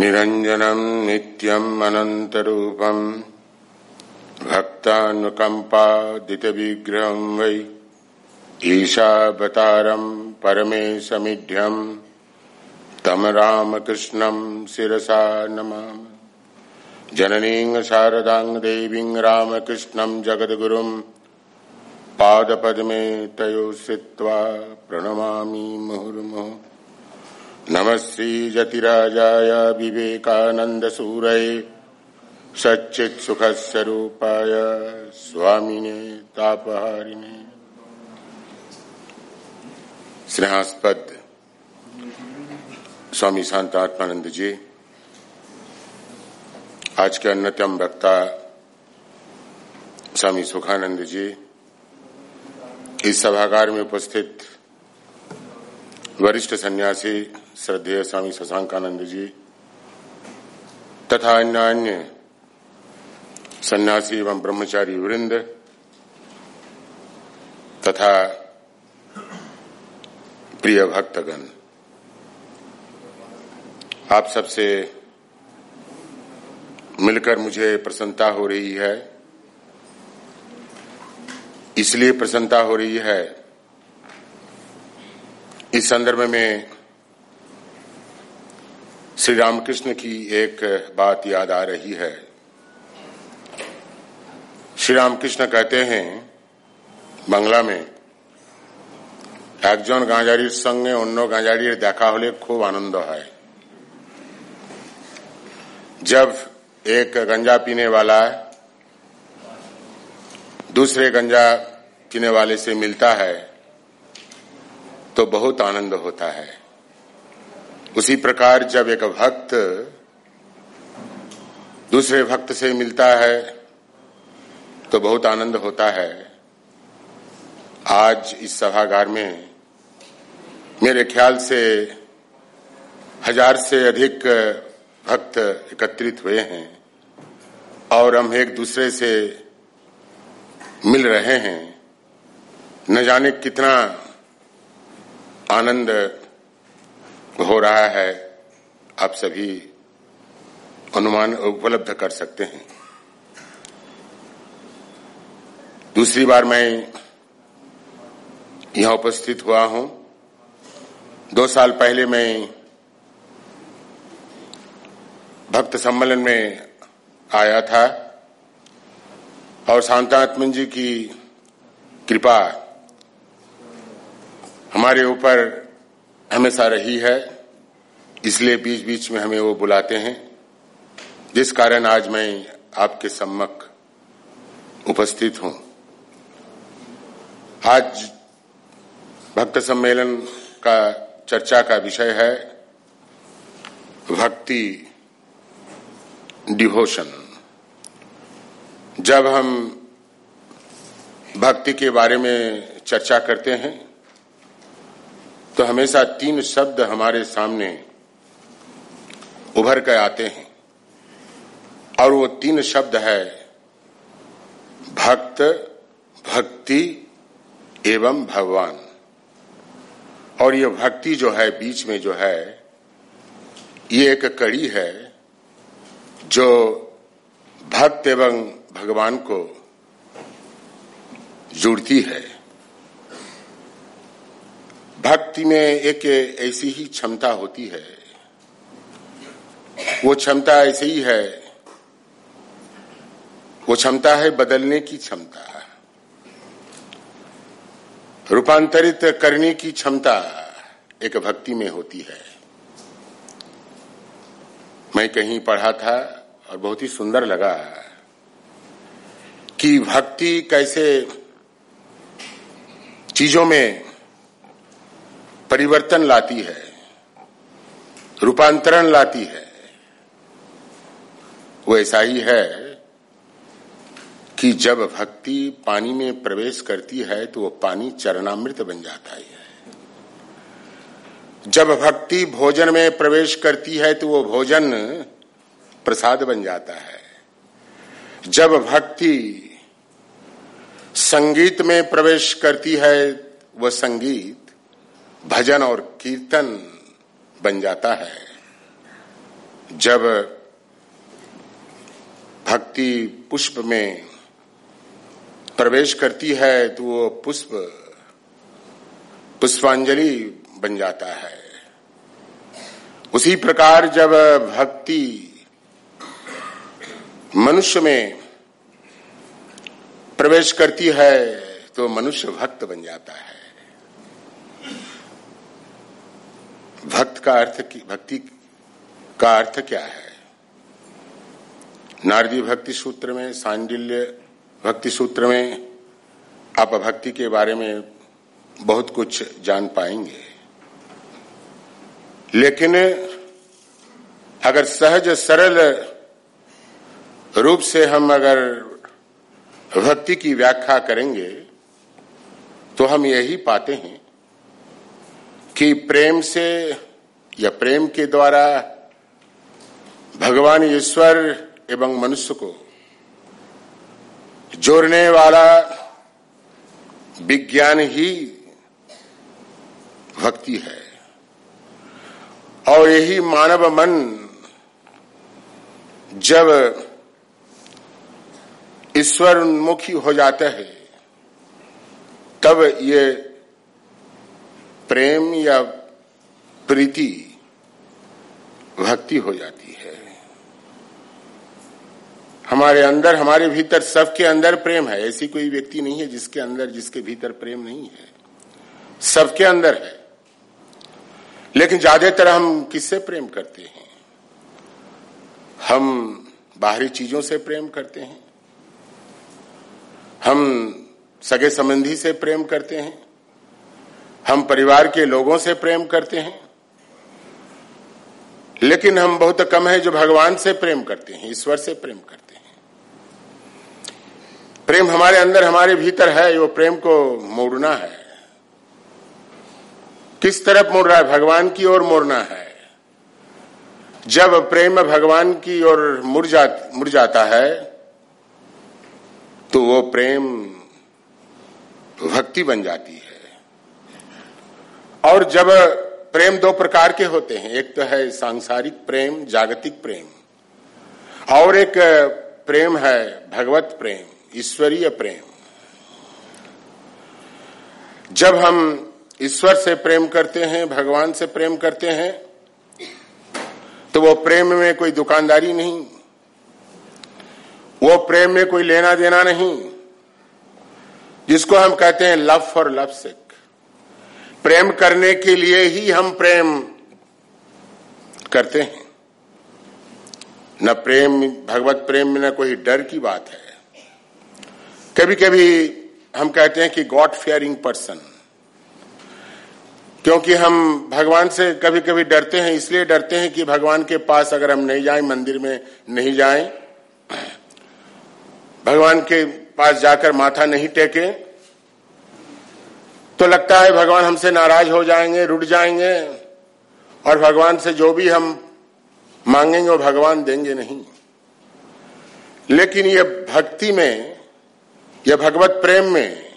निरञ्जनम् नित्यम् अनन्तरूपम् भक्तानुकम्पादितविग्रहम् वै ईशावतारम् परमेशमिढ्यम् तम रामकृष्णम् शिरसा नमामि। जननीं शारदां देवीं रामकृष्णं जगद्गुरुम् पादपद्मे तयो स्थित्वा प्रणमामि मुहुर्मुहुः। नमः श्रीजतिराजाय विवेकानन्दसूरये सच्चित्सुखस्वरूपाय स्वामिने तापहारिणे। स्नेहास्पद स्वामी शांतात्मानंद जी आज के अन्यतम वक्ता स्वामी सुखानंद जी इस सभागार में उपस्थित वरिष्ठ सन्यासी श्रद्धेय स्वामी शशांकानंद जी तथा अन्य अन्य सन्यासी एवं ब्रह्मचारी वृंद तथा प्रिय भक्तगण, आप सबसे मिलकर मुझे प्रसन्नता हो रही है। इसलिए प्रसन्नता हो रही है। इस संदर्भ में श्री रामकृष्ण की एक बात याद आ रही है श्री रामकृष्ण कहते हैं बांग्ला में একজন গাঁজারির সঙ্গে অন্য গাঁজারির দেখা হলে খুব আনন্দ হয় जब एक गंजा पीने वाला दूसरे गंजा पीने वाले से मिलता है तो बहुत आनंद होता है उसी प्रकार जब एक भक्त दूसरे भक्त से मिलता है तो बहुत आनंद होता है। आज इस सभागार में मेरे ख्याल से हज़ार से अधिक भक्त एकत्रित हुए हैं और हम एक दूसरे से मिल रहे हैं। न जाने कितना आनंद हो रहा है, आप सभी अनुमान उपलब्ध कर सकते हैं। दूसरी बार मैं यहाँ उपस्थित हुआ हूँ। दो साल पहले मैं भक्त सम्मेलन में आया था और शांतात्मन जी की कृपा हमारे ऊपर हमेशा रही है, इसलिए बीच बीच में हमें वो बुलाते हैं। जिस कारण आज मैं आपके सम्मक उपस्थित हूँ। आज भक्त सम्मेलन का चर्चा का विषय है भक्ति डिवोशन। जब हम भक्ति के बारे में चर्चा करते हैं तो हमेशा तीन शब्द हमारे सामने उभर कर आते हैं। और वो तीन शब्द है, भक्त, भक्ति एवं भगवान। और ये भक्ति जो है, बीच में जो है, ये एक कड़ी है, जो भक्त एवं भगवान को जुड़ती है। भक्ति में एक ऐसी ही क्षमता होती है। वो क्षमता ऐसे ही है। वो क्षमता है बदलने की क्षमता। रूपांतरित करने की क्षमता एक भक्ति में होती है। मैं कहीं पढ़ा था और बहुत ही सुंदर लगा कि भक्ति कैसे चीज़ों में परिवर्तन लाती है, रूपांतरण लाती है। वो ऐसा ही है कि जब भक्ति पानी में प्रवेश करती है तो वो पानी चरणामृत बन जाता है जब भक्ति भोजन में प्रवेश करती है तो वो भोजन प्रसाद बन जाता है। जब भक्ति संगीत में प्रवेश करती है वह संगीत भजन और कीर्तन बन जाता है। जब भक्ति पुष्प में प्रवेश करती है तो वो पुष्प, पुष्पांजलि बन जाता है। उसी प्रकार जब भक्ति मनुष्य में प्रवेश करती है तो मनुष्य भक्त बन जाता है। भक्त का अर्थ भक्ति का अर्थ क्या है? नारदी भक्ति सूत्र में, सांडिल्य भक्ति सूत्र में आप भक्ति के बारे में बहुत कुछ जान पाएँगे। लेकिन अगर सहज, सरल रूप से हम अगर भक्ति की व्याख्या करेंगे तो हम यही पाते हैं कि प्रेम से या प्रेम के द्वारा भगवान ईश्वर एवं मनुष्य को जोड़ने वाला विज्ञान ही भक्ति है। और यही मानव मन जब ईश्वर उन्मुखी हो जाता है, तब ये प्रेम या प्रीति भक्ति हो जाती है। हमारे अंदर, हमारे भीतर सबके अंदर प्रेम है। ऐसी कोई व्यक्ति नहीं है जिसके अंदर, जिसके भीतर प्रेम नहीं है। सबके अंदर है। लेकिन ज़्यादातर हम किससे प्रेम करते हैं? हम बाहरी चीज़ों से प्रेम करते हैं। हम सगे संबंधी से प्रेम करते हैं। हम परिवार के लोगों से प्रेम करते हैं। लेकिन हम बहुत कम है जो भगवान से प्रेम करते हैं, ईश्वर से प्रेम करते हैं। प्रेम हमारे अंदर, हमारे भीतर है, वो प्रेम को मोड़ना है। किस तरफ़ मुड़ रहा है? भगवान की ओर मोड़ना है। जब प्रेम भगवान की ओर मुड़ जा, मुड़ जाता है तो वो प्रेम भक्ति बन जाती है। और जब प्रेम दो प्रकार के होते हैं, एक तो है सांसारिक प्रेम, जागतिक प्रेम, और एक प्रेम है भगवत प्रेम, ईश्वरीय प्रेम। जब हम ईश्वर से प्रेम करते हैं, भगवान से प्रेम करते हैं तो वो प्रेम में कोई दुकानदारी नहीं, वो प्रेम में कोई लेना देना नहीं, जिसको हम कहते हैं लव फॉर लव सिक। प्रेम करने के लिए ही हम प्रेम करते हैं। न प्रेम, भगवत प्रेम में न कोई डर की बात है। कभी कभी हम कहते हैं कि गॉड फेयरिंग पर्सन क्योंकि हम भगवान से कभी कभी डरते हैं, इसलिए डरते हैं कि भगवान के पास अगर हम नहीं जाएँ, मंदिर में नहीं जाएँ, भगवान के पास जाकर माथा नहीं टेके तो लगता है भगवान हमसे नाराज़ हो जाएँगे रुट जाएँगे, और भगवान से जो भी हम मांगेंगे वो भगवान देंगे नहीं। लेकिन ये भक्ति में, या भगवत प्रेम में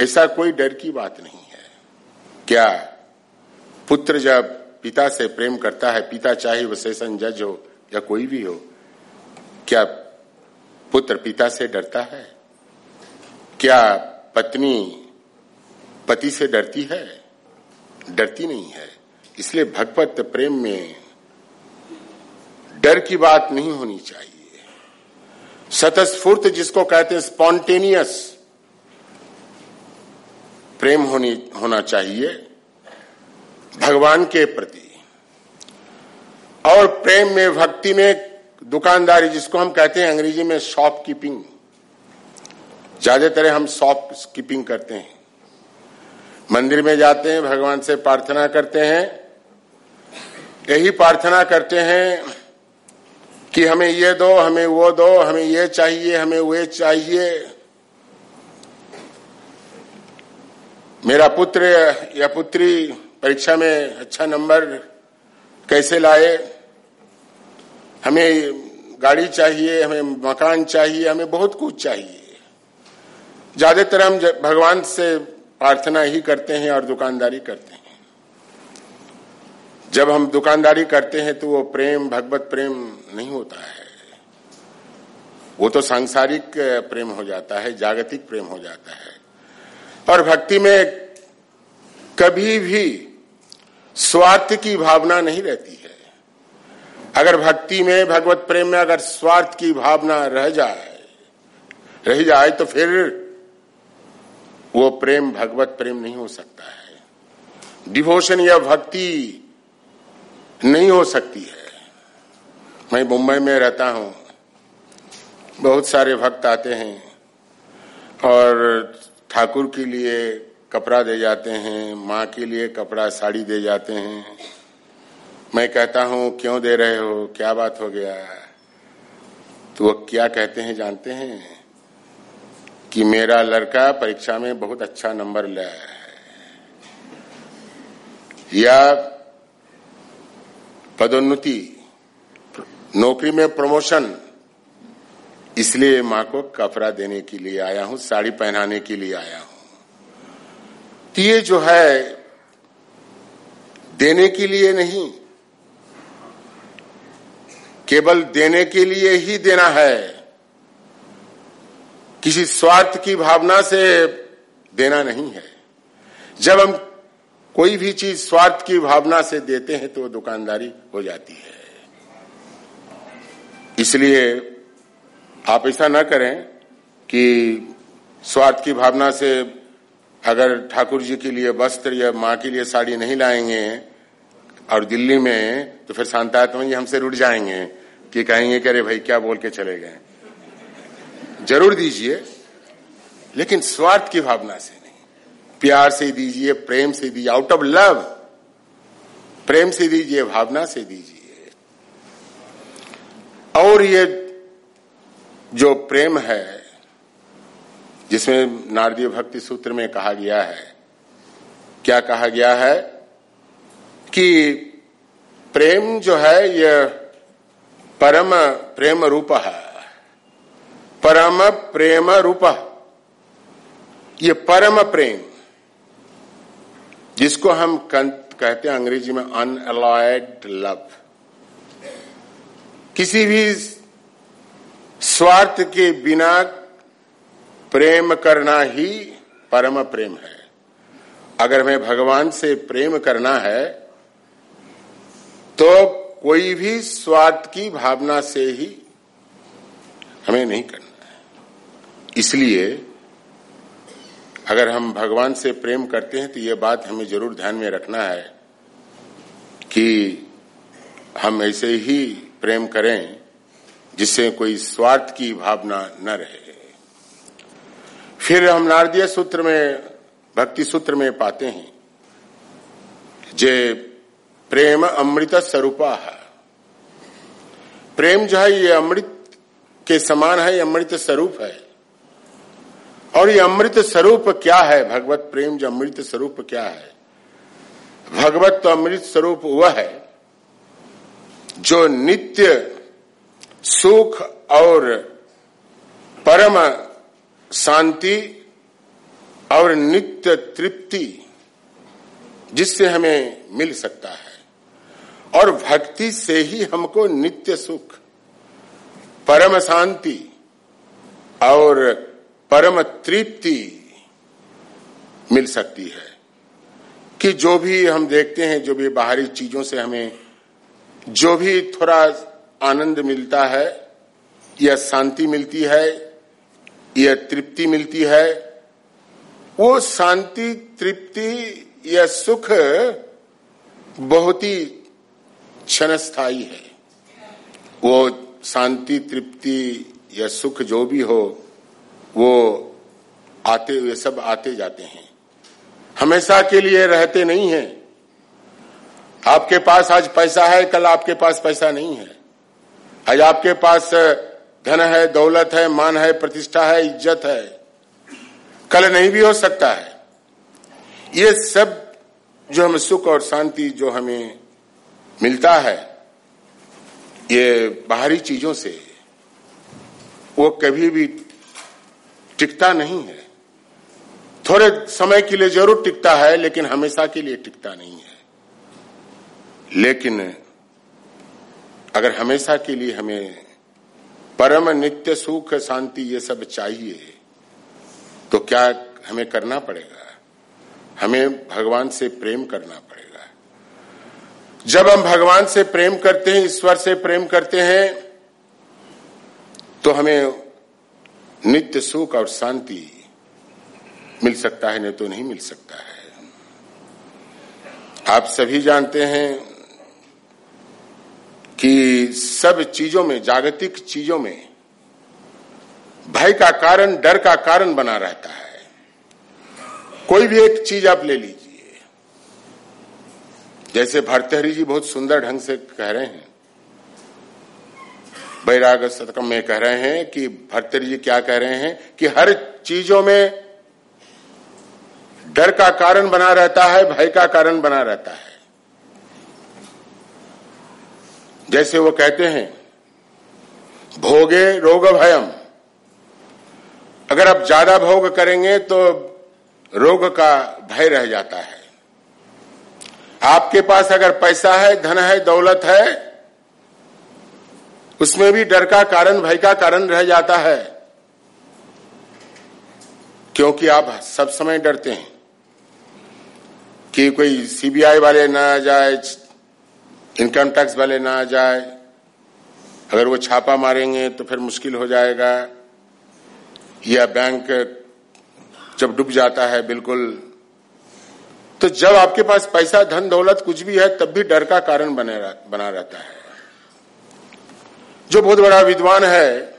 ऐसा कोई डर की बात नहीं है। क्या पुत्र जब पिता से प्रेम करता है, पिता चाहे वो सेशन जज हो या कोई भी हो, क्या पुत्र पिता से डरता है? क्या पत्नी पति से डरती है, डरती नहीं है। इसलिए भगवत प्रेम में डर की बात नहीं होनी चाहिए। सतस्फूर्त जिसको कहते हैं स्पॉन्टेनियस प्रेम होनी, होना चाहिए भगवान के प्रति। और प्रेम में भक्ति में दुकानदारी जिसको हम कहते हैं अंग्रेज़ी में शॉपकीपिंग। ज़्यादातर हम शॉप कीपिंग करते हैं। मंदिर में जाते हैं, भगवान से प्रार्थना करते हैं। यही प्रार्थना करते हैं कि हमें ये दो, हमें वो दो, हमें ये चाहिए, हमें वे चाहिए। मेरा पुत्र या पुत्री परीक्षा में अच्छा नंबर कैसे लाए? हमें गाड़ी चाहिए, हमें मकान चाहिए, हमें बहुत कुछ चाहिए। ज़्यादातर हम भगवान से प्रार्थना ही करते हैं और दुकानदारी करते हैं। जब हम दुकानदारी करते हैं तो वो प्रेम, भगवत प्रेम नहीं होता है। वो तो सांसारिक प्रेम हो जाता है, जागतिक प्रेम हो जाता है। और भक्ति में कभी भी स्वार्थ की भावना नहीं रहती है। अगर भक्ति में, भगवत प्रेम में अगर स्वार्थ की भावना रह जाए रह जाए तो फिर वो प्रेम, भगवत प्रेम नहीं हो सकता है। डिवोशन या भक्ति नहीं हो सकती है। मैं मुंबई में रहता हूँ। बहुत सारे भक्त आते हैं और ठाकुर के लिए कपड़ा दे जाते हैं, माँ के लिए कपड़ा, साड़ी दे जाते हैं। मैं कहता हूँ, क्यों दे रहे हो? क्या बात हो गया? तो वो क्या कहते हैं, जानते हैं? कि मेरा लड़का परीक्षा में बहुत अच्छा नंबर लाया है। या पदोन्नति, नौकरी में प्रमोशन, इसलिए माँ को कपड़ा देने के लिए आया हूँ, साड़ी पहनाने के लिए आया हूँ। तो ये जो है, देने के लिए नहीं, केवल देने के लिए ही देना है। किसी स्वार्थ की भावना से देना नहीं है। जब हम कोई भी चीज़ स्वार्थ की भावना से देते हैं तो दुकानदारी हो जाती है। इसलिए आप ऐसा ना करें कि स्वार्थ की भावना से अगर ठाकुर जी के लिए वस्त्र या माँ के लिए साड़ी नहीं लाएँगे, और दिल्ली में तो फिर शांतात्मा जी हमसे रुट जाएँगे, कि कहेंगे कि अरे भाई, क्या बोल के चले गए? ज़रूर दीजिए, लेकिन स्वार्थ की भावना से नहीं। प्यार से दीजिए, प्रेम से दीजिए आउट ऑफ़ लव प्रेम से दीजिए, भावना से दीजिए। और ये जो प्रेम है, जिसमें नारदीय भक्ति सूत्र में कहा गया है, क्या कहा गया है? कि प्रेम जो है यह परम प्रेम रूप है। परम प्रेम रूप ये परम प्रेम जिसको हम कहते हैं अंग्रेज़ी में अनअलॉयड लव किसी भी स्वार्थ के बिना प्रेम करना ही परम प्रेम है। अगर हमें भगवान से प्रेम करना है तो कोई भी स्वार्थ की भावना से ही हमें नहीं करना। इसलिए, अगर हम भगवान से प्रेम करते हैं तो ये बात हमें ज़रूर ध्यान में रखना है कि हम ऐसे ही प्रेम करें जिससे कोई स्वार्थ की भावना न रहे। फिर हम नारदीय सूत्र में, भक्ति सूत्र में पाते हैं, जे प्रेम अमृत स्वरूपा है। प्रेम जो है, ये अमृत के समान है अमृत स्वरूप है। और ये अमृत स्वरूप क्या है? भगवत प्रेम जो अमृत स्वरूप क्या है? भगवत तो अमृत स्वरूप वह है जो नित्य सुख और परम शांति और नित्य तृप्ति जिससे हमें मिल सकता है। और भक्ति से ही हमको नित्य सुख, परम शांति और परम तृप्ति मिल सकती है कि जो भी हम देखते हैं, जो भी बाहरी चीज़ों से हमें, जो भी थोड़ा आनंद मिलता है, या शांति मिलती है, या तृप्ति मिलती है, वो शांति, तृप्ति, या सुख बहुत ही क्षणस्थायी है। वो शांति, तृप्ति, या सुख जो भी हो वो आते हुए सब आते जाते हैं। हमेशा के लिए रहते नहीं हैं। आपके पास आज पैसा है, कल आपके पास पैसा नहीं है। आज आपके पास धन है, दौलत है, मान है, प्रतिष्ठा है, इज़्ज़त है। कल नहीं भी हो सकता है। ये सब जो हमें सुख और शांति जो हमें मिलता है, ये बाहरी चीज़ों से, वो कभी भी टिकता नहीं है। थोड़े समय के लिए ज़रूर टिकता है, लेकिन हमेशा के लिए टिकता नहीं है। लेकिन अगर हमेशा के लिए हमें परम नित्य सुख, शांति ये सब चाहिए तो क्या हमें करना पड़ेगा? हमें भगवान से प्रेम करना पड़ेगा। जब हम भगवान से प्रेम करते हैं, ईश्वर से प्रेम करते हैं तो हमें नित्य सुख और शांति मिल सकता है, नहीं तो नहीं मिल सकता है। आप सभी जानते हैं कि सब चीज़ों में, जागतिक चीज़ों में भय का कारण, डर का कारण बना रहता है। कोई भी एक चीज़ आप ले लीजिए। जैसे भरतहरी जी बहुत सुंदर ढंग से कह रहे हैं बैराग शतकम में कह रहे हैं कि भरतहरी जी क्या कह रहे हैं कि हर चीज़ों में डर का कारण बना रहता है, भय का कारण बना रहता है। जैसे वो कहते हैं, भोगे रोग भयम। अगर आप ज़्यादा भोग करेंगे तो रोग का भय रह जाता है। आपके पास अगर पैसा है, धन है, दौलत है उसमें भी डर का कारण भय का कारण रह जाता है। क्योंकि आप सब समय डरते हैं कि कोई सीबीआई वाले ना आ जाए इनकम टैक्स वाले ना आ जाए अगर वो छापा मारेंगे तो फिर मुश्किल हो जाएगा या बैंक जब डूब जाता है बिल्कुल तो जब आपके पास पैसा धन दौलत कुछ भी है तब भी डर का कारण बने रह, बना रहता है। जो बहुत बड़ा विद्वान है,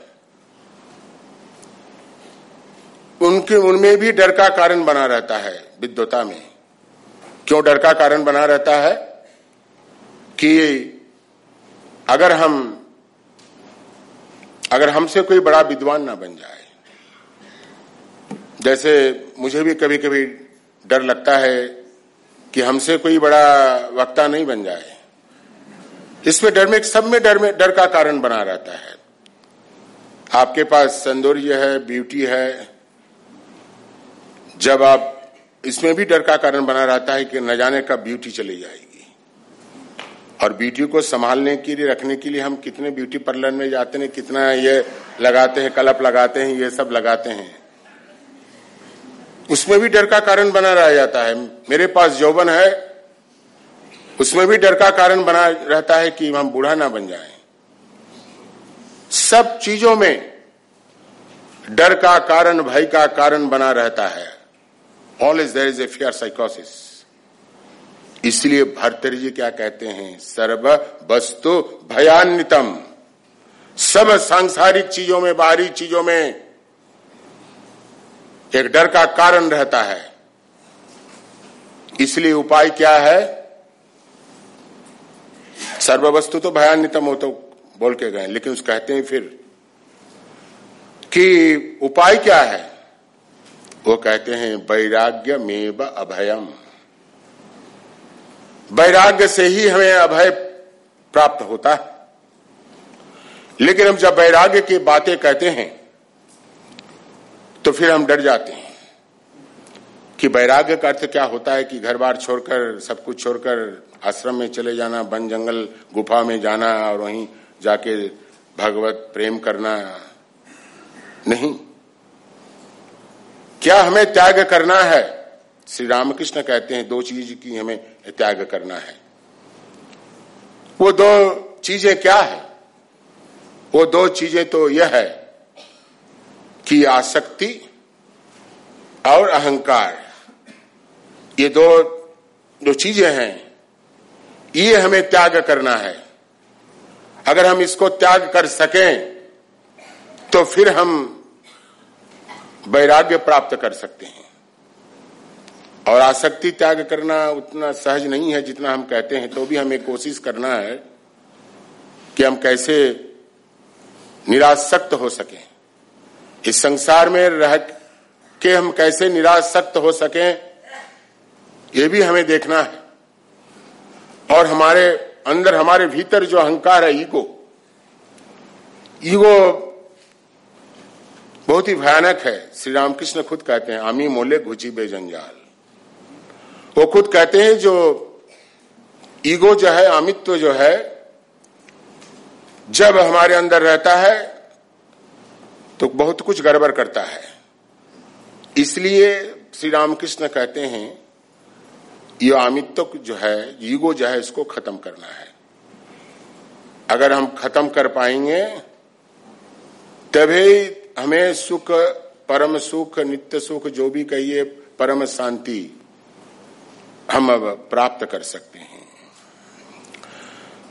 उनके, उनमें भी डर का कारण बना रहता है विद्वता में। क्यों डर का कारण बना रहता है? कि अगर हम, अगर हमसे कोई बड़ा विद्वान ना बन जाए, जैसे मुझे भी कभी कभी डर लगता है कि हमसे कोई बड़ा वक्ता नहीं बन जाए। इसमें डर में, सब में डर में, डर का कारण बना रहता है। आपके पास सौंदर्य है, ब्यूटी है। जब आप, इसमें भी डर का कारण बना रहता है कि न जाने का ब्यूटी चली जाएगी। और ब्यूटी को संभालने के लिए, रखने के लिए हम कितने ब्यूटी पार्लर में जाते हैं, कितना ये लगाते हैं, कलप लगाते हैं, ये सब लगाते हैं। उसमें भी डर का कारण बना रह जाता है। मेरे पास यौवन है उसमें भी डर का कारण बना रहता है कि हम बूढ़ा ना बन जाएँ। सब चीज़ों में डर का कारण, भय का कारण बना रहता है। All is there is a fear साइकोसिस इसलिए भरतरी जी क्या कहते हैं? सर्व वस्तु भयान्वितम। सब सांसारिक चीज़ों में, बाहरी चीज़ों में एक डर का कारण रहता है। इसलिए उपाय क्या है? सर्व वस्तु तो भयान्वितम हो तो बोल के गए, लेकिन उस कहते हैं फिर कि उपाय क्या है? वो कहते हैं वैराग्य मेव अभयम। वैराग्य से ही हमें अभय प्राप्त होता है। लेकिन हम जब वैराग्य की बातें कहते हैं तो फिर हम डर जाते हैं। कि वैराग्य का अर्थ क्या होता है कि घर बार छोड़कर, सब कुछ छोड़कर आश्रम में चले जाना, वन जंगल गुफा में जाना और वहीं जाके भगवत प्रेम करना, नहीं। क्या हमें त्याग करना है? श्री रामकृष्ण कहते हैं, दो चीज़ की हमें त्याग करना है। वो दो चीज़ें क्या है? वो दो चीज़ें तो यह है कि आसक्ति और अहंकार। ये दो जो चीज़ें हैं, ये हमें त्याग करना है। अगर हम इसको त्याग कर सकें तो फिर हम वैराग्य प्राप्त कर सकते हैं। और आसक्ति त्याग करना उतना सहज नहीं है जितना हम कहते हैं तो भी हमें कोशिश करना है कि हम कैसे निराशक्त हो सकें। इस संसार में रह के हम कैसे निराशक्त हो सकें ये भी हमें देखना है। और हमारे अंदर, हमारे भीतर जो अहंकार है, ईगो। ईगो बहुत ही भयानक है। श्री रामकृष्ण खुद कहते हैं, आमी मोले घुची बेजंजाल वो खुद कहते हैं, जो ईगो जो है अमित्व जो है, जब हमारे अंदर रहता है तो बहुत कुछ गड़बड़ करता है। इसलिए श्री रामकृष्ण कहते हैं ये अमित्व जो है, ईगो जो है, इसको खत्म करना है। अगर हम खत्म कर पाएँगे, तभी हमें सुख, परम सुख, नित्य सुख, जो भी कहिए, परम शांति हम अब प्राप्त कर सकते हैं।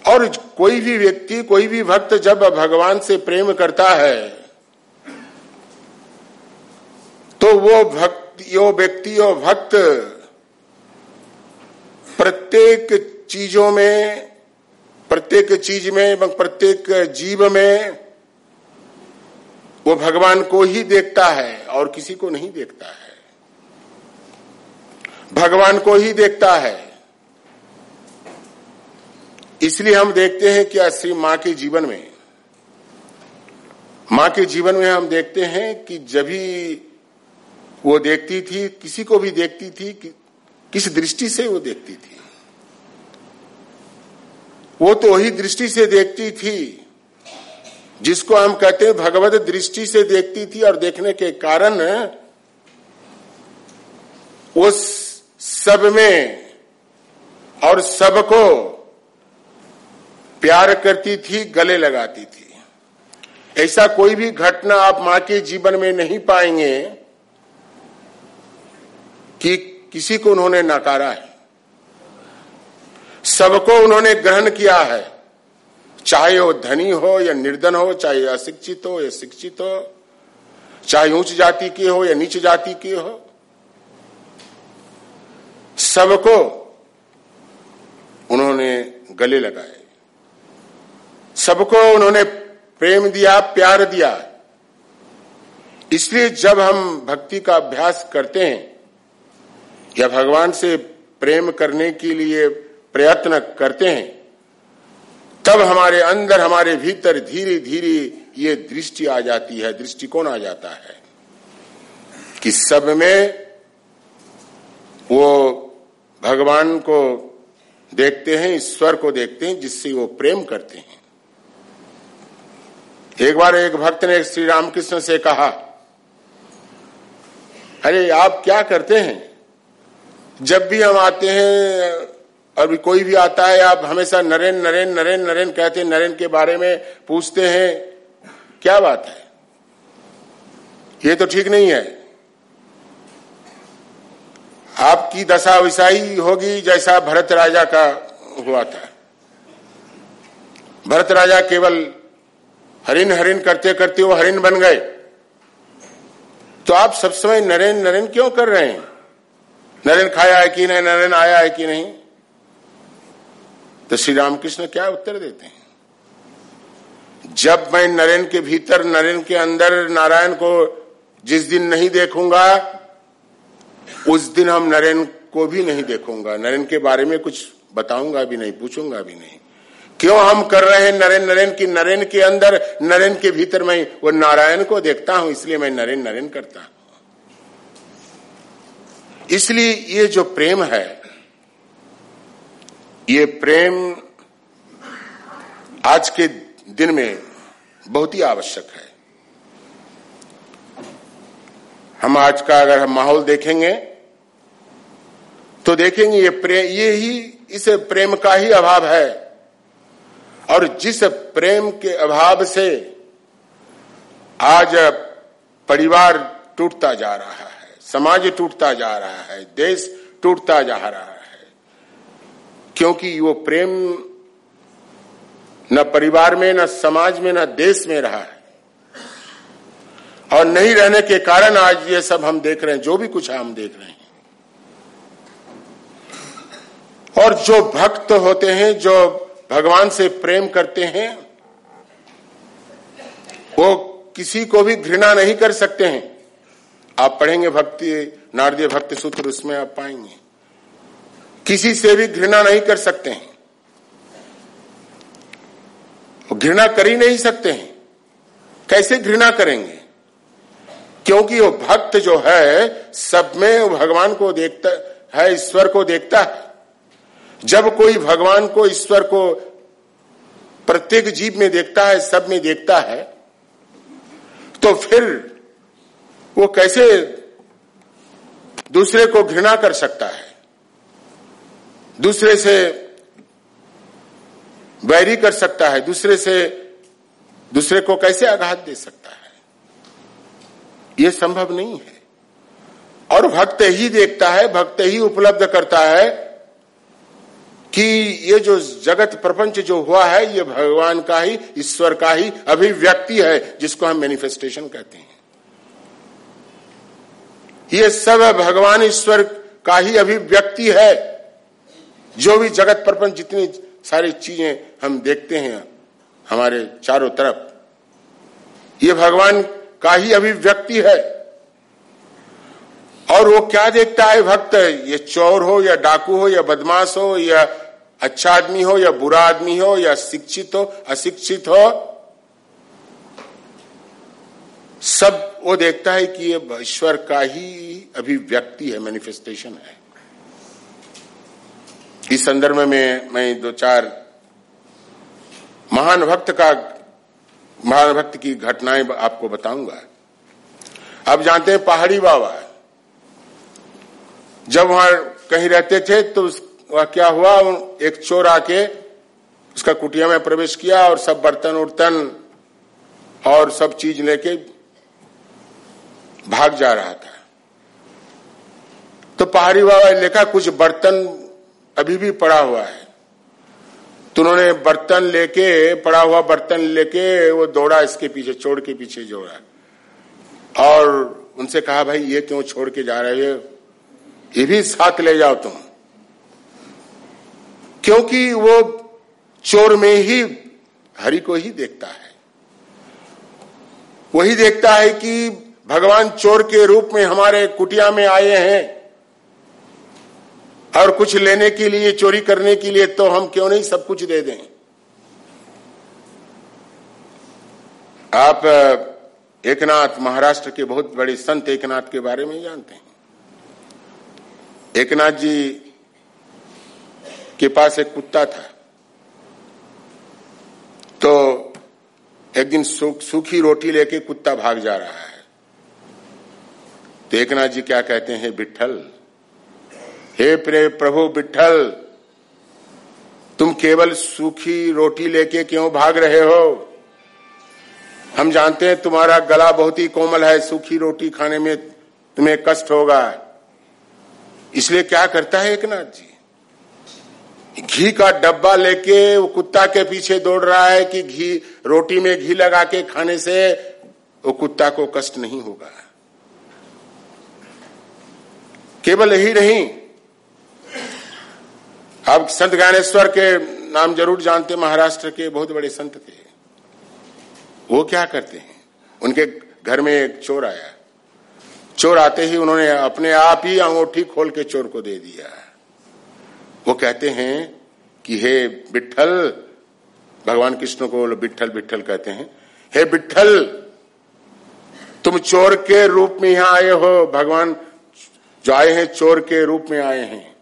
और कोई भी व्यक्ति, कोई भी भक्त जब भगवान से प्रेम करता है तो वो भक्त यो व्यक्ति यो भक्त प्रत्येक चीज़ों में प्रत्येक चीज़ में एवं प्रत्येक जीव में वो भगवान को ही देखता है और किसी को नहीं देखता है। भगवान को ही देखता है। इसलिए हम देखते हैं कि श्री माँ के जीवन में माँ के जीवन में हम देखते हैं कि जब भी वो देखती थी किसी को भी देखती थी कि, किस दृष्टि से वो देखती थी? वो तो वही दृष्टि से देखती थी, जिसको हम कहते हैं भगवत दृष्टि से देखती थी और देखने के कारण उस सब में और सबको प्यार करती थी, गले लगाती थी। ऐसा कोई भी घटना आप माँ के जीवन में नहीं पाएँगे कि किसी को उन्होंने नकारा है। सबको उन्होंने ग्रहण किया है। चाहे वो धनी हो या निर्धन हो, चाहे अशिक्षित हो या शिक्षित हो, चाहे ऊंच जाति के हो या नीच जाति के हो, सबको उन्होंने गले लगाए। सबको उन्होंने प्रेम दिया, प्यार दिया। इसलिए जब हम भक्ति का अभ्यास करते हैं या भगवान से प्रेम करने के लिए प्रयत्न करते हैं, तब हमारे अंदर, हमारे भीतर धीरे धीरे ये दृष्टि आ जाती है, दृष्टिकोण आ जाता है कि सब में वो भगवान को देखते हैं, ईश्वर को देखते हैं, जिससे वो प्रेम करते हैं। एक बार एक भक्त ने श्री रामकृष्ण से कहा, अरे, आप क्या करते हैं? जब भी हम आते हैं, और भी कोई भी आता है, आप हमेशा नरेन नरेन नरेन नरेन कहते हैं, नरेन के बारे में पूछते हैं। क्या बात है? ये तो ठीक नहीं है। आपकी दशा वैसा ही होगी जैसा भरत राजा का हुआ था। भरत राजा केवल हरिन हरिन करते करते वो हरिन बन गए। तो आप सब समय नरेन नरेन क्यों कर रहे हैं? नरेन खाया है कि नहीं, नरेन आया है कि नहीं? तो श्री रामकृष्ण क्या उत्तर देते हैं? जब मैं नरेन के भीतर, नरेन के अंदर नारायण को जिस दिन नहीं देखूँगा, उस दिन हम नरेन को भी नहीं देखूँगा। नरेन के बारे में कुछ बताऊँगा भी नहीं, पूछूँगा भी नहीं। क्यों हम कर रहे हैं नरेन नरेन की, नरेन के अंदर, नरेन के भीतर मैं वो नारायण को देखता हूँ, इसलिए मैं नरेन नरेन करता। हूँ इसलिए ये जो प्रेम है, ये प्रेम आज के दिन में बहुत ही आवश्यक है। हम आज का अगर हम माहौल देखेंगे तो देखेंगे ये प्रेम ये ही इस प्रेम का ही अभाव है। और जिस प्रेम के अभाव से आज परिवार टूटता जा रहा है समाज टूटता जा रहा है, देश टूटता जा रहा है। क्योंकि वो प्रेम न परिवार में, न समाज में, न देश में रहा है। और नहीं रहने के कारण आज ये सब हम देख रहे हैं, जो भी कुछ हम देख रहे हैं। और जो भक्त होते हैं, जो भगवान से प्रेम करते हैं, वो किसी को भी घृणा नहीं कर सकते हैं। आप पढ़ेंगे भक्ति, नारदीय भक्ति सूत्र उसमें आप पाएँगे। किसी से भी घृणा नहीं कर सकते हैं। घृणा कर ही नहीं सकते हैं। कैसे घृणा करेंगे? क्योंकि वो भक्त जो है, सब में भगवान को देखता है, ईश्वर को देखता है। जब कोई भगवान को, ईश्वर को प्रत्येक जीव में देखता है, सब में देखता है तो फिर वो कैसे दूसरे को घृणा कर सकता है? दूसरे से वैरी कर सकता है, दूसरे से दूसरे को कैसे आघात दे सकता है? यह संभव नहीं है। और भक्त ही देखता है, भक्त ही उपलब्ध करता है कि ये जो जगत प्रपंच जो हुआ है, ये भगवान का ही, ईश्वर का ही अभिव्यक्ति है, जिसको हम मैनिफेस्टेशन कहते हैं। ये सब भगवान ईश्वर का ही अभिव्यक्ति है। जो भी जगत प्रपंच जितनी सारी चीज़ें हम देखते हैं हमारे चारों तरफ़, ये भगवान का ही अभिव्यक्ति है। और वो क्या देखता है भक्त? ये चोर हो, या डाकू हो, या बदमाश हो, या अच्छा आदमी हो, या बुरा आदमी हो, या शिक्षित हो, अशिक्षित हो, सब वो देखता है कि ये ईश्वर का ही अभिव्यक्ति है मैनिफेस्टेशन है। इस संदर्भ में मैं दो चार महान भक्त का, महान भक्त की घटनाएँ आपको बताऊँगा। आप जानते हैं पहाड़ी बाबा जब वहाँ कहीं रहते थे तो वह क्या हुआ? एक चोर आके उसका कुटिया में प्रवेश किया और सब बर्तन उर्तन और सब चीज़ लेके भाग जा रहा था। तो पहाड़ी बाबा ने लिखा कुछ बर्तन अभी भी पड़ा हुआ है। तो उन्होंने बर्तन लेके, पड़ा हुआ बर्तन लेके, वो दौड़ा इसके पीछे छोड़ के पीछे जोड़ा और उनसे कहा, भाई, ये क्यों छोड़ के जा रहे हो? ये भी साथ ले जाओ तुम। क्योंकि वो चोर में ही, हरि को ही देखता है। वही देखता है कि भगवान चोर के रूप में हमारे कुटिया में आए हैं और कुछ लेने के लिए, चोरी करने के लिए तो हम क्यों नहीं सब कुछ दे दें? आप एकनाथ महाराष्ट्र के बहुत बड़े संत एकनाथ के बारे में जानते हैं। एकनाथ जी के पास एक कुत्ता था। तो एक दिन सूखी रोटी लेके कुत्ता भाग जा रहा है। एकनाथ जी क्या कहते हैं बिठल हे प्रे प्रभु बिठल तुम केवल सूखी रोटी लेके क्यों भाग रहे हो? हम जानते हैं तुम्हारा गला बहुत ही कोमल है, सूखी रोटी खाने में तुम्हें कष्ट होगा। इसलिए क्या करता है एकनाथ जी? घी का डब्बा लेके वो कुत्ता के पीछे दौड़ रहा है कि घी, रोटी में घी लगा के खाने से वो कुत्ता को कष्ट नहीं होगा। केवल यही नहीं। आप संत ज्ञानेश्वर के नाम ज़रूर जानते महाराष्ट्र के बहुत बड़े संत थे। वो क्या करते हैं? उनके घर में एक चोर आया। चोर आते ही उन्होंने अपने आप ही अंगूठी खोल के चोर को दे दिया। वो कहते हैं कि, हे बिठल भगवान कृष्ण को बिठल बिठल कहते हैं। हे बिठल तुम चोर के रूप में यहाँ आए हो, भगवान जो आए हैं, चोर के रूप में आए हैं,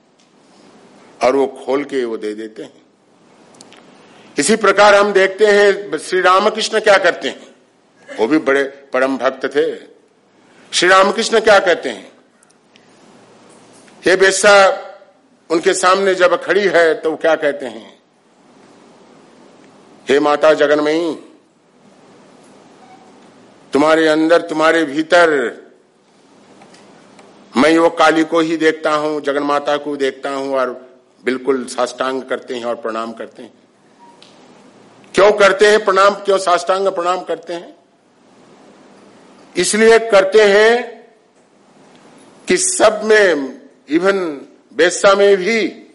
और वो खोल के वो दे देते हैं। इसी प्रकार हम देखते हैं, श्री रामकृष्ण क्या करते हैं? वो भी बड़े परम भक्त थे। श्री रामकृष्ण क्या कहते हैं? हे बेसा उनके सामने जब खड़ी है तो वो क्या कहते हैं? हे माता जगनमयी, तुम्हारे अंदर, तुम्हारे भीतर मैं वो काली को ही देखता हूँ जगन माता को देखता हूँ और बिल्कुल साष्टांग करते हैं और प्रणाम करते हैं। क्यों करते हैं प्रणाम? क्यों साष्टांग प्रणाम करते हैं? इसलिए करते हैं कि सब में इवन बेसा में भी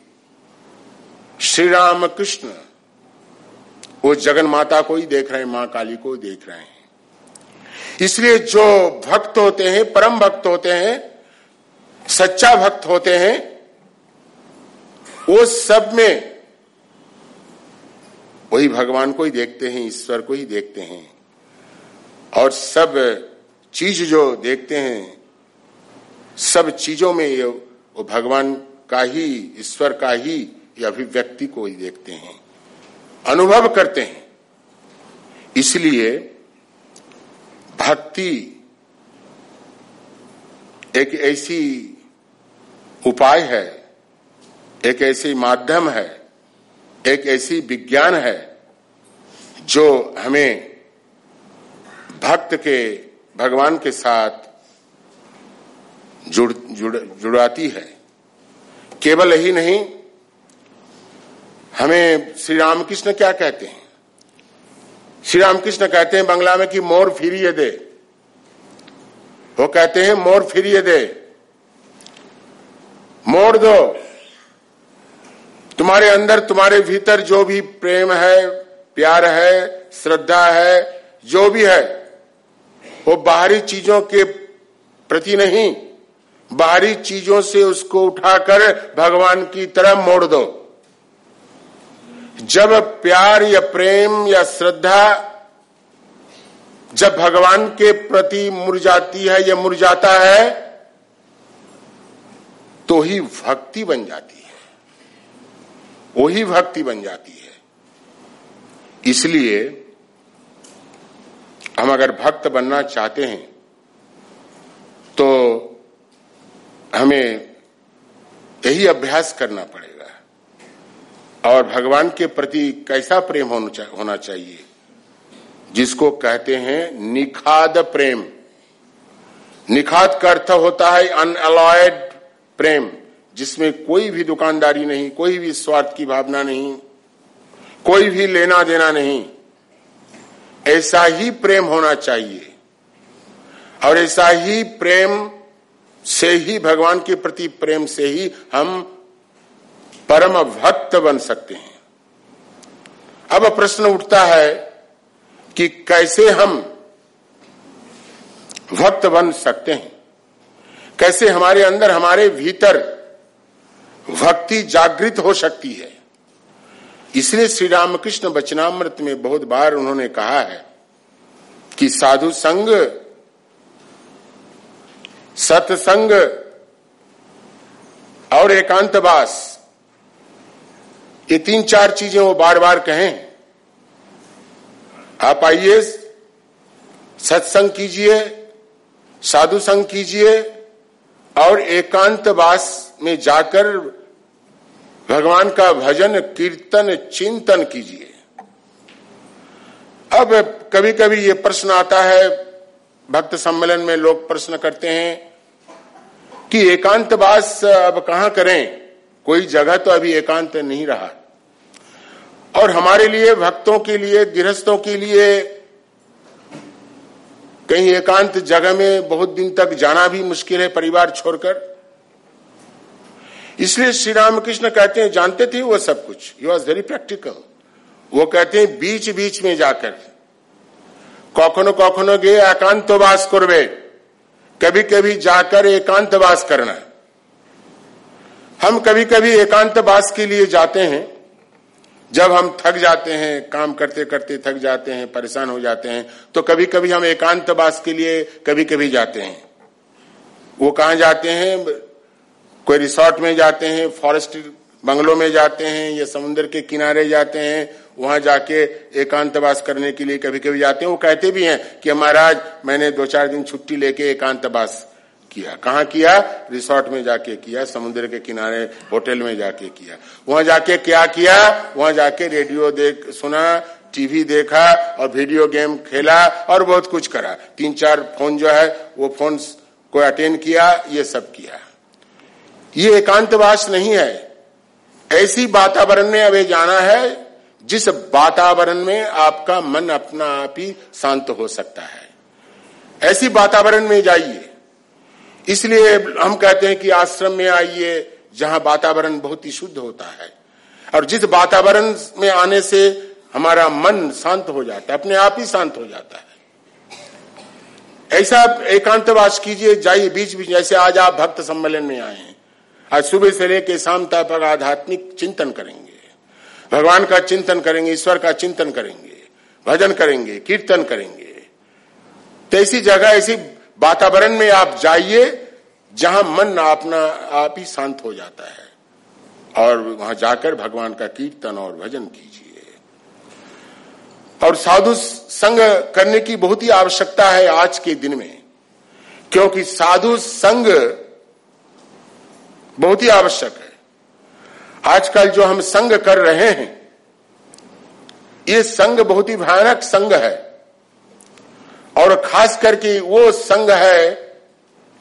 श्री राम कृष्ण वो जगन माता को ही देख रहे हैं, माँ काली को देख रहे हैं। इसलिए जो भक्त होते हैं, परम भक्त होते हैं सच्चा भक्त होते हैं, वो सब में वही भगवान को ही देखते हैं, ईश्वर को ही देखते हैं। और सब चीज़ जो देखते हैं, सब चीज़ों में ये वो भगवान का ही, ईश्वर का ही, या अभिव्यक्ति को ही देखते हैं, अनुभव करते हैं। इसलिए भक्ति एक ऐसी उपाय है एक ऐसी माध्यम है एक ऐसी विज्ञान है जो हमें भक्त के भगवान के साथ जुड़, जुड़ जुड़ाती है। केवल यही नहीं हमें श्री रामकृष्ण क्या कहते हैं? श्री रामकृष्ण कहते हैं बंगला में कि मोर फिरिए दे। वो कहते हैं, मोर फिरिए दे। मोड़ दो। तुम्हारे अंदर, तुम्हारे भीतर जो भी प्रेम है, प्यार है, श्रद्धा है, जो भी है, वो बाहरी चीज़ों के प्रति नहीं, बाहरी चीज़ों से उसको उठाकर भगवान की तरह मोड़ दो। जब प्यार या प्रेम या श्रद्धा जब भगवान के प्रति मुरझाती है या मुरझाता है तो ही भक्ति बन जाती है। वही भक्ति बन जाती है। इसलिए हम अगर भक्त बनना चाहते हैं तो हमें यही अभ्यास करना पड़ेगा। और भगवान के प्रति कैसा प्रेम होना चाहिए? जिसको कहते हैं निखाद प्रेम। निखाद का अर्थ होता है अनअलॉयड प्रेम, जिसमें कोई भी दुकानदारी नहीं, कोई भी स्वार्थ की भावना नहीं, कोई भी लेना देना नहीं। ऐसा ही प्रेम होना चाहिए। और ऐसा ही प्रेम से ही, भगवान के प्रति प्रेम से ही हम परम भक्त बन सकते हैं। अब प्रश्न उठता है कि कैसे हम भक्त बन सकते हैं? कैसे हमारे अंदर, हमारे भीतर भक्ति जागृत हो सकती है? इसलिए श्री रामकृष्ण बचनामृत में बहुत बार उन्होंने कहा है कि साधु संग, सत्संग और एकांतवास, ये तीन चार चीज़ें वो बार बार कहें। आप आइए, सत्संग कीजिए, साधु संग कीजिए, और एकांतवास में जाकर भगवान का भजन, कीर्तन, चिंतन कीजिए। अब कभी कभी ये प्रश्न आता है, भक्त सम्मेलन में लोग प्रश्न करते हैं कि एकांतवास अब कहाँ करें? कोई जगह तो अभी एकांत नहीं रहा। और हमारे लिए, भक्तों के लिए, गृहस्थों के लिए कहीं एकांत जगह में बहुत दिन तक जाना भी मुश्किल है परिवार छोड़कर। इसलिए श्री रामकृष्ण कहते हैं, जानते थे वो सब कुछ। यू वॉज़ वेरी प्रैक्टिकल वो कहते हैं बीच बीच में जाकर। कखनो कखनो गे एकांतवास करवे। कभी कभी जाकर एकांतवास करना। हम कभी कभी एकांतवास के लिए जाते हैं। जब हम थक जाते हैं, काम करते करते थक जाते हैं, परेशान हो जाते हैं तो कभी कभी हम एकांतवास के लिए कभी कभी जाते हैं। वो कहा जाते हैं? कोई रिसोर्ट में जाते हैं, फॉरेस्ट बंगलों में जाते हैं या समुद्र के किनारे जाते हैं, वहाँ जाके एकांतवास करने के लिए कभी कभी जाते हैं। वो कहते भी हैं कि महाराज, मैंने दो चार दिन छुट्टी लेके एकांतवास किया? कहा किया? रिसोर्ट में जाके किया, समुद्र के किनारे, होटल में जाके किया। वहाँ जाके क्या किया? वहाँ जाके रेडियो देख, सुना, टीवी देखा और वीडियो गेम खेला और बहुत कुछ करा। तीन चार फ़ोन जो है, वो फ़ोन को अटेंड किया, ये सब किया। ये एकांतवास नहीं है। ऐसी वातावरण में अभी जाना है, जिस वातावरण में आपका मन अपना आप ही शांत हो सकता है। ऐसी वातावरण में जाइए। इसलिए हम कहते हैं कि आश्रम में आइए, जहाँ वातावरण बहुत ही शुद्ध होता है। और जिस वातावरण में आने से हमारा मन शांत हो जाता है, अपने आप ही शांत हो जाता है। ऐसा एकांतवास कीजिए, जाइए बीच बीच, जैसे आज आप भक्त सम्मेलन में आए आज सुबह से लेकर शाम तक आध्यात्मिक चिंतन करेंगे। भगवान का चिंतन करेंगे, ईश्वर का चिंतन करेंगे, भजन करेंगे, कीर्तन करेंगे। तो ऐसी जगह, ऐसी वातावरण में आप जाइए, जहाँ मन अपना, आप ही शांत हो जाता है। और वहाँ जाकर भगवान का कीर्तन और भजन कीजिए। और साधु संग करने की बहुत ही आवश्यकता है आज के दिन में, क्योंकि साधु संग बहुत ही आवश्यक है। आजकल जो हम संग कर रहे हैं, ये संग बहुत ही भयानक संग है। और खास करके वो संघ है,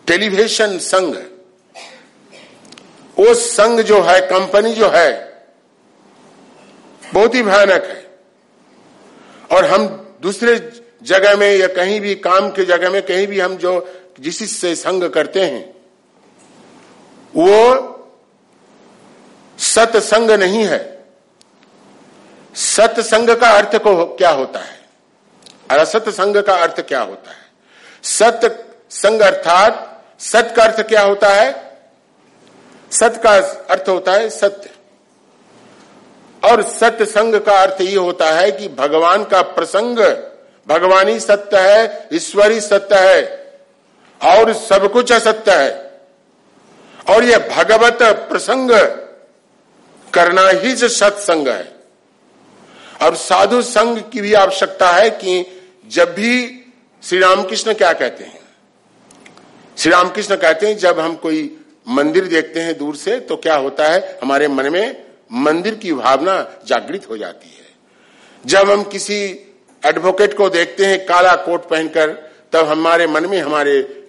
टेलीविज़न संघ। वो संघ जो है, कंपनी जो है, बहुत ही भयानक है। और हम दूसरे जगह में या कहीं भी काम के जगह में, कहीं भी हम जो जिस से संग करते हैं, वो सत्संग नहीं है। सत्संग का अर्थ को क्या होता है? असत संग का अर्थ क्या होता है? सत संग अर्थात, सत का अर्थ क्या होता है? सत का अर्थ होता है सत्य। और सत्य संग का अर्थ ये होता है कि भगवान का प्रसंग, भगवानी सत्य है, ईश्वरी सत्य है, और सब कुछ असत्य है। और यह भगवत प्रसंग करना ही जो सत्संग है। और साधु संघ की भी आवश्यकता है कि जब भी श्री रामकृष्ण क्या कहते हैं? श्री रामकृष्ण कहते हैं, जब हम कोई मंदिर देखते हैं दूर से तो क्या होता है, हमारे मन में मंदिर की भावना जागृत हो जाती है। जब हम किसी एडवोकेट को देखते हैं, काला कोट पहनकर, तब हमारे मन में, हमारे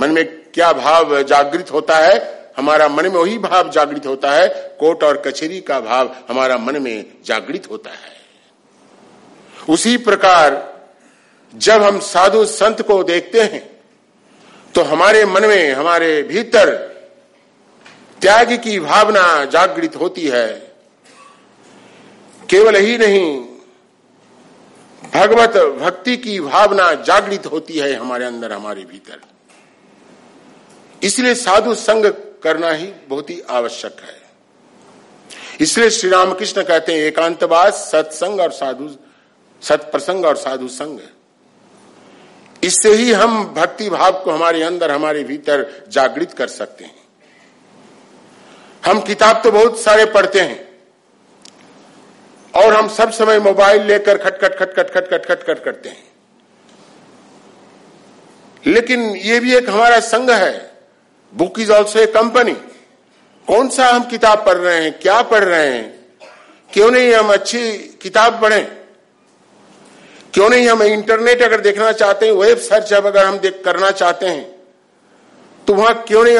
मन में क्या भाव जागृत होता है? हमारा मन में वही भाव जागृत होता है, कोट और कचेरी का भाव हमारा मन में जागृत होता है। उसी प्रकार जब हम साधु संत को देखते हैं तो हमारे मन में, हमारे भीतर त्याग की भावना जागृत होती है। केवल ही नहीं, भगवत भक्ति की भावना जागृत होती है हमारे अंदर, हमारे भीतर। इसलिए साधु संग करना ही बहुत ही आवश्यक है। इसलिए श्री रामकृष्ण कहते हैं, एकांतवास, सत्संग और साधु, सत्प्रसंग और साधु संग। इससे ही हम भक्ति भाव को हमारे अंदर, हमारे भीतर जागृत कर सकते हैं। हम किताब तो बहुत सारे पढ़ते हैं, और हम सब समय मोबाइल लेकर खटखट खटखट खटखट खटखट करते हैं। लेकिन ये भी एक हमारा संघ है, book is also a company. कौन सा हम किताब पढ़ रहे हैं, क्या पढ़ रहे हैं, क्यों नहीं हम अच्छी किताब पढ़ें? क्यों नहीं हम इंटरनेट अगर देखना चाहते हैं, वेब सर्च अब अगर हम देख, करना चाहते हैं तो वहाँ क्यों नहीं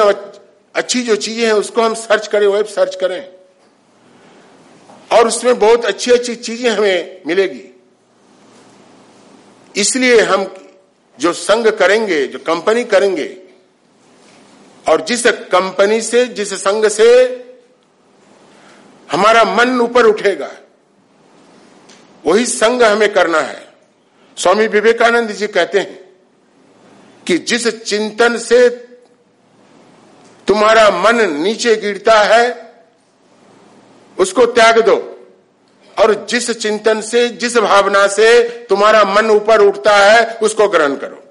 अच्छी जो चीज़ें हैं, उसको हम सर्च करें, वेब सर्च करें। और उसमें बहुत अच्छी अच्छी चीज़ें हमें मिलेगी। इसलिए हम जो संघ करेंगे, जो कंपनी करेंगे, और जिस कंपनी से, जिस संघ से हमारा मन ऊपर उठेगा, वही संघ हमें करना है। स्वामी विवेकानंद जी कहते हैं कि जिस चिंतन से तुम्हारा मन नीचे गिरता है, उसको त्याग दो। और जिस चिंतन से, जिस भावना से तुम्हारा मन ऊपर उठता है, उसको ग्रहण करो।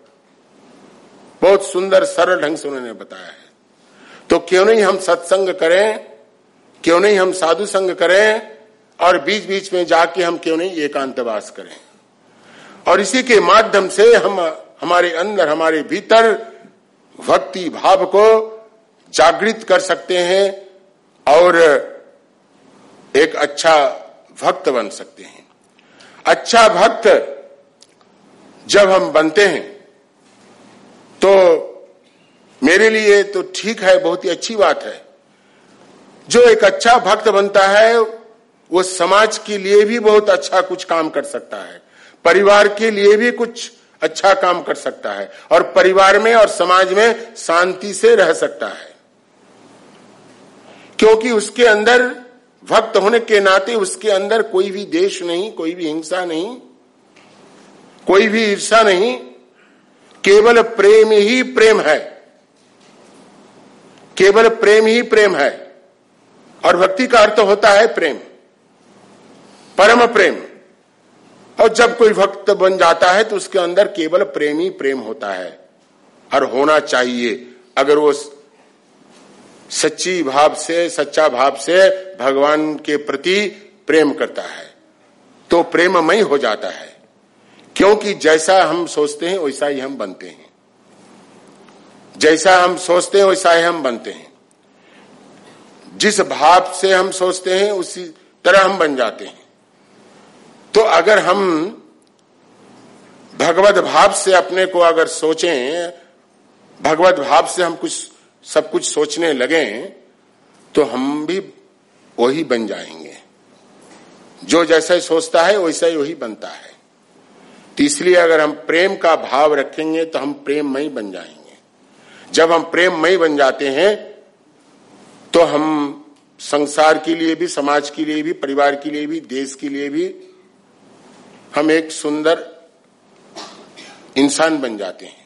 बहुत सुंदर, सरल ढंग से उन्होंने बताया है। तो क्यों नहीं हम सत्संग करें? क्यों नहीं हम साधु संग करें? और बीच बीच में जाके हम क्यों नहीं एकांतवास करें? और इसी के माध्यम से हम, हमारे अंदर, हमारे भीतर भक्ति भाव को जागृत कर सकते हैं और एक अच्छा भक्त बन सकते हैं। अच्छा भक्त जब हम बनते हैं तो मेरे लिए तो ठीक है, बहुत ही अच्छी बात है। जो एक अच्छा भक्त बनता है, वो समाज के लिए भी बहुत अच्छा कुछ काम कर सकता है। परिवार के लिए भी कुछ अच्छा काम कर सकता है और परिवार में और समाज में शांति से रह सकता है। क्योंकि उसके अंदर भक्त होने के नाते उसके अंदर कोई भी देश नहीं, कोई भी हिंसा नहीं, कोई भी ईर्षा नहीं, केवल प्रेम ही प्रेम है। केवल प्रेम ही प्रेम है। और भक्ति का अर्थ होता है प्रेम, परम प्रेम। और जब कोई भक्त बन जाता है तो उसके अंदर केवल प्रेम ही प्रेम होता है। और होना चाहिए। अगर वो सच्ची भाव से, सच्चा भाव से भगवान के प्रति प्रेम करता है तो प्रेममय हो जाता है। क्योंकि जैसा हम सोचते हैं, वैसा ही हम बनते हैं। जैसा हम सोचते हैं, वैसा ही हम बनते हैं। जिस भाव से हम सोचते हैं, उसी तरह हम बन जाते हैं। तो अगर हम भगवत भाव से अपने को अगर सोचें, भगवत भाव से हम कुछ, सब कुछ सोचने लगे तो हम भी वही बन जाएँगे। जो जैसा ही सोचता है, वैसा ही वही बनता है। तो इसलिए अगर हम प्रेम का भाव रखेंगे तो हम प्रेममय बन जाएँगे। जब हम प्रेममय बन जाते हैं तो हम संसार के लिए भी, समाज के लिए भी, परिवार के लिए भी, देश के लिए भी हम एक सुंदर इंसान बन जाते हैं,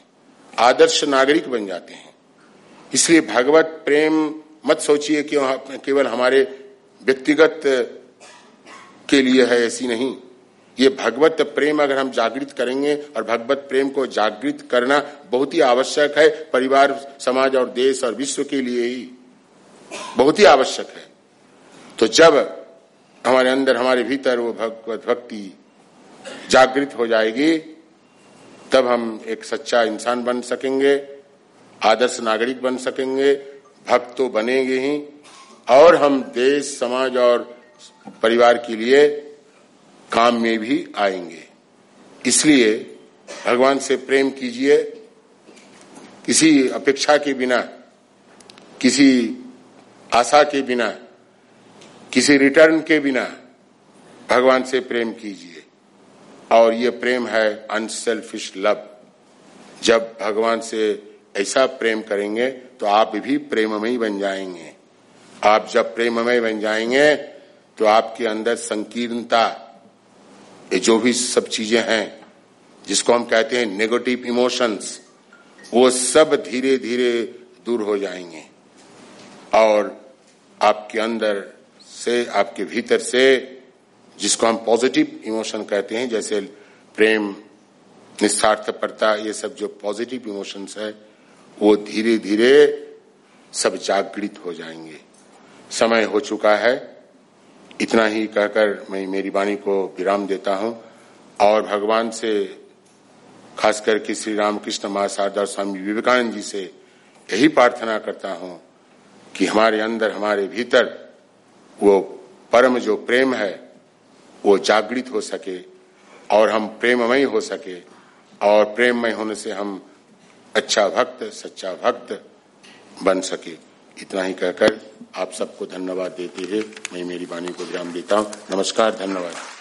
आदर्श नागरिक बन जाते हैं। इसलिए भगवत प्रेम मत सोचिए कि केवल हमारे व्यक्तिगत के लिए है, ऐसी नहीं। ये भगवत प्रेम अगर हम जागृत करेंगे और भगवत प्रेम को जागृत करना बहुत ही आवश्यक है परिवार, समाज और देश और विश्व के लिए ही। बहुत ही आवश्यक है। तो जब हमारे अंदर, हमारे भीतर वो भगवत भक्ति जागृत हो जाएगी, तब हम एक सच्चा इंसान बन सकेंगे, आदर्श नागरिक बन सकेंगे, भक्त तो बनेंगे ही। और हम देश, समाज और परिवार के लिए काम में भी आएँगे। इसलिए भगवान से प्रेम कीजिए, किसी अपेक्षा के बिना, किसी आशा के बिना, किसी रिटर्न के बिना भगवान से प्रेम कीजिए। और ये प्रेम है अनसेल्फिश लव जब भगवान से ऐसा प्रेम करेंगे तो आप भी प्रेममय बन जाएँगे। आप जब प्रेममय बन जाएँगे तो आपके अंदर संकीर्णता, ये जो भी सब चीज़ें हैं, जिसको हम कहते हैं नेगेटिव इमोशंस वो सब धीरे धीरे दूर हो जाएँगे। और आपके अंदर से, आपके भीतर से जिसको हम पॉजिटिव इमोशन कहते हैं, जैसे प्रेम, निस्वार्थपरता, ये सब जो पॉजिटिव इमोशंस है, वो धीरे धीरे सब जागृत हो जाएँगे। समय हो चुका है। इतना ही कहकर मैं मेरी वाणी को विराम देता हूँ और भगवान से, खासकर करके श्री रामकृष्ण महासारदा स्वामी विवेकानंद जी से यही प्रार्थना करता हूँ कि हमारे अंदर, हमारे भीतर वो परम जो प्रेम है वो जागृत हो सके और हम प्रेममय हो सके और प्रेममय होने से हम अच्छा भक्त, सच्चा भक्त बन सके। इतना ही कहकर आप सबको धन्यवाद देते हुए मैं मेरी वाणी को विराम देता हूँ। नमस्कार, धन्यवाद।